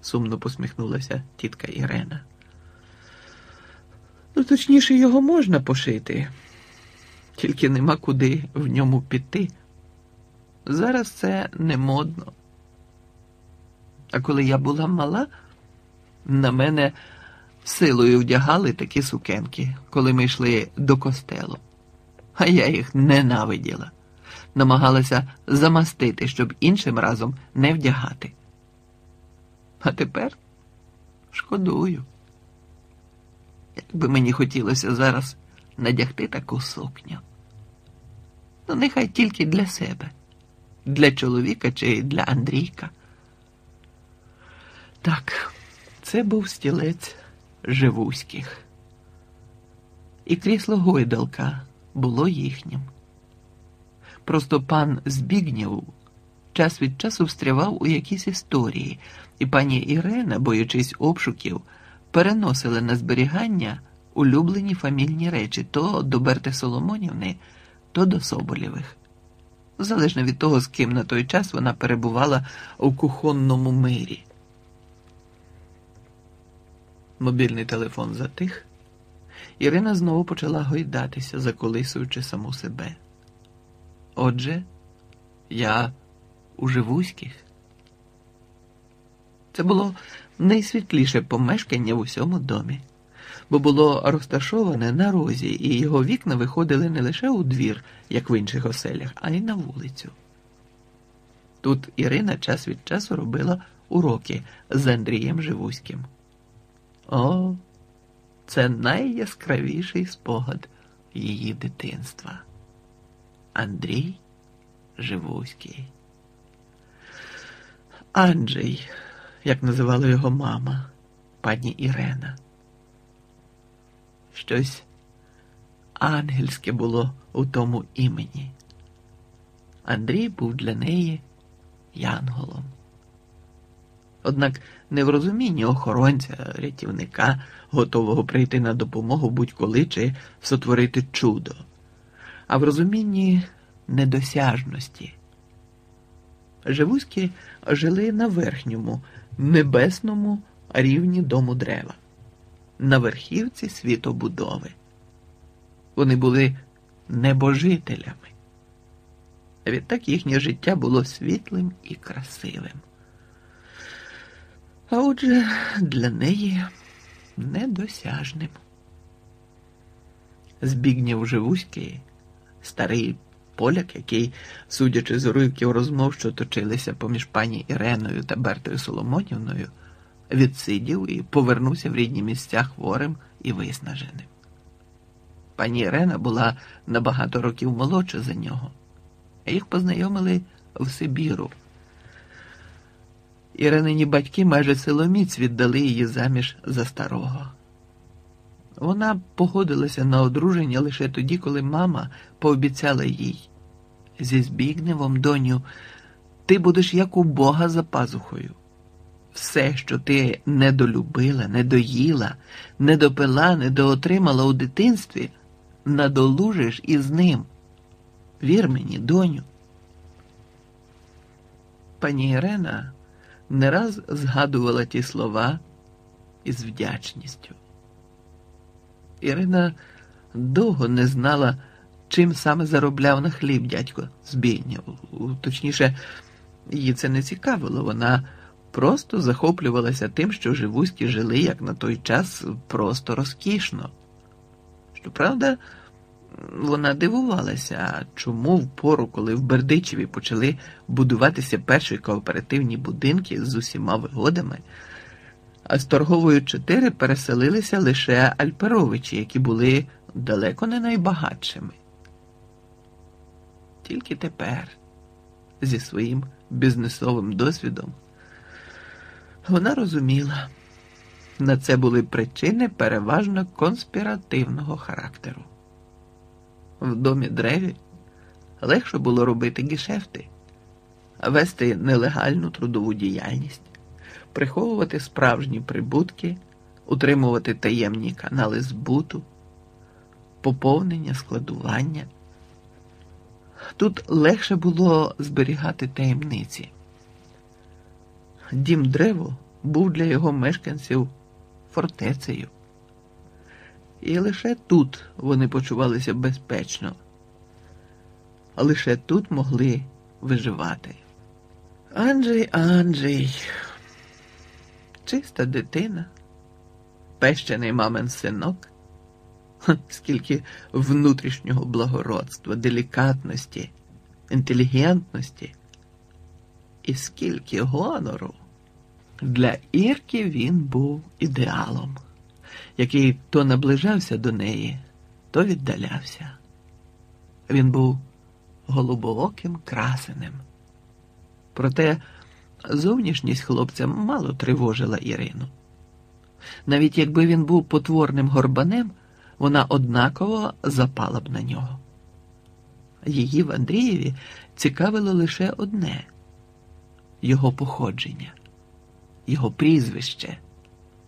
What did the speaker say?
сумно посміхнулася тітка Ірена. Ну, точніше, його можна пошити, тільки нема куди в ньому піти. Зараз це не модно. А коли я була мала, на мене силою вдягали такі сукенки, коли ми йшли до костелу. А я їх ненавиділа. Намагалася замастити, щоб іншим разом не вдягати. А тепер шкодую. Як би мені хотілося зараз надягти таку сукню. Ну, нехай тільки для себе, для чоловіка чи для Андрійка. Так, це був стілець живуських. І крісло гойдалка було їхнім. Просто пан Збігнєв час від часу встрявав у якісь історії, і пані Ірена, боючись обшуків, переносила на зберігання улюблені фамільні речі то до Берти Соломонівни, то до Соболєвих. Залежно від того, з ким на той час вона перебувала у кухонному мирі. Мобільний телефон затих. Ірина знову почала гойдатися, заколисуючи саму себе. Отже, я у Живуських. Це було найсвітліше помешкання в усьому домі, бо було розташоване на розі, і його вікна виходили не лише у двір, як в інших оселях, а й на вулицю. Тут Ірина час від часу робила уроки з Андрієм Живуським. О, це найяскравіший спогад її дитинства. Андрій Живуський. Анджей, як називала його мама, пані Ірена. Щось ангельське було у тому імені. Андрій був для неї янголом. Однак не в розумінні охоронця, рятівника, готового прийти на допомогу будь-коли чи сотворити чудо, а в розумінні недосяжності. Живуські жили на верхньому, небесному рівні дому дерева, на верхівці світобудови. Вони були небожителями. Відтак їхнє життя було світлим і красивим. А отже, для неї недосяжним. Збігнєв Живуський, старий поляк, який, судячи з уривків розмов, що точилися поміж пані Іреною та Бертою Соломонівною, відсидів і повернувся в рідні місця хворим і виснаженим. Пані Ірена була на багато років молодша за нього, їх познайомили в Сибіру. Іренині батьки майже силоміць віддали її заміж за старого. Вона погодилася на одруження лише тоді, коли мама пообіцяла їй зі Збігневом, доню, ти будеш як у Бога за пазухою. Все, що ти недолюбила, недоїла, недопила, недоотримала у дитинстві, надолужиш із ним. Вір мені, доню. Пані Ірена не раз згадувала ті слова із вдячністю. Ірина довго не знала, чим саме заробляв на хліб дядько Збійнєв. Точніше, її це не цікавило. Вона просто захоплювалася тим, що живуські жили, як на той час, просто розкішно. Щоправда, вона дивувалася, чому в пору, коли в Бердичеві почали будуватися перші кооперативні будинки з усіма вигодами, а з торговою 4 переселилися лише Альперовичі, які були далеко не найбагатшими. Тільки тепер, зі своїм бізнесовим досвідом, вона розуміла, на це були причини переважно конспіративного характеру. В домі древі легше було робити гішефти, вести нелегальну трудову діяльність, приховувати справжні прибутки, утримувати таємні канали збуту, поповнення, складування. Тут легше було зберігати таємниці. Дім древо був для його мешканців фортецею. І лише тут вони почувалися безпечно, лише тут могли виживати. Анджей, Анджей, чиста дитина, пещений мамин синок, скільки внутрішнього благородства, делікатності, інтелігентності і скільки гонору. Для Ірки він був ідеалом, який то наближався до неї, то віддалявся. Він був голубооким красенем. Проте зовнішність хлопця мало тривожила Ірину. Навіть якби він був потворним горбанем, вона однаково запала б на нього. Її в Андрієві цікавило лише одне його походження, його прізвище.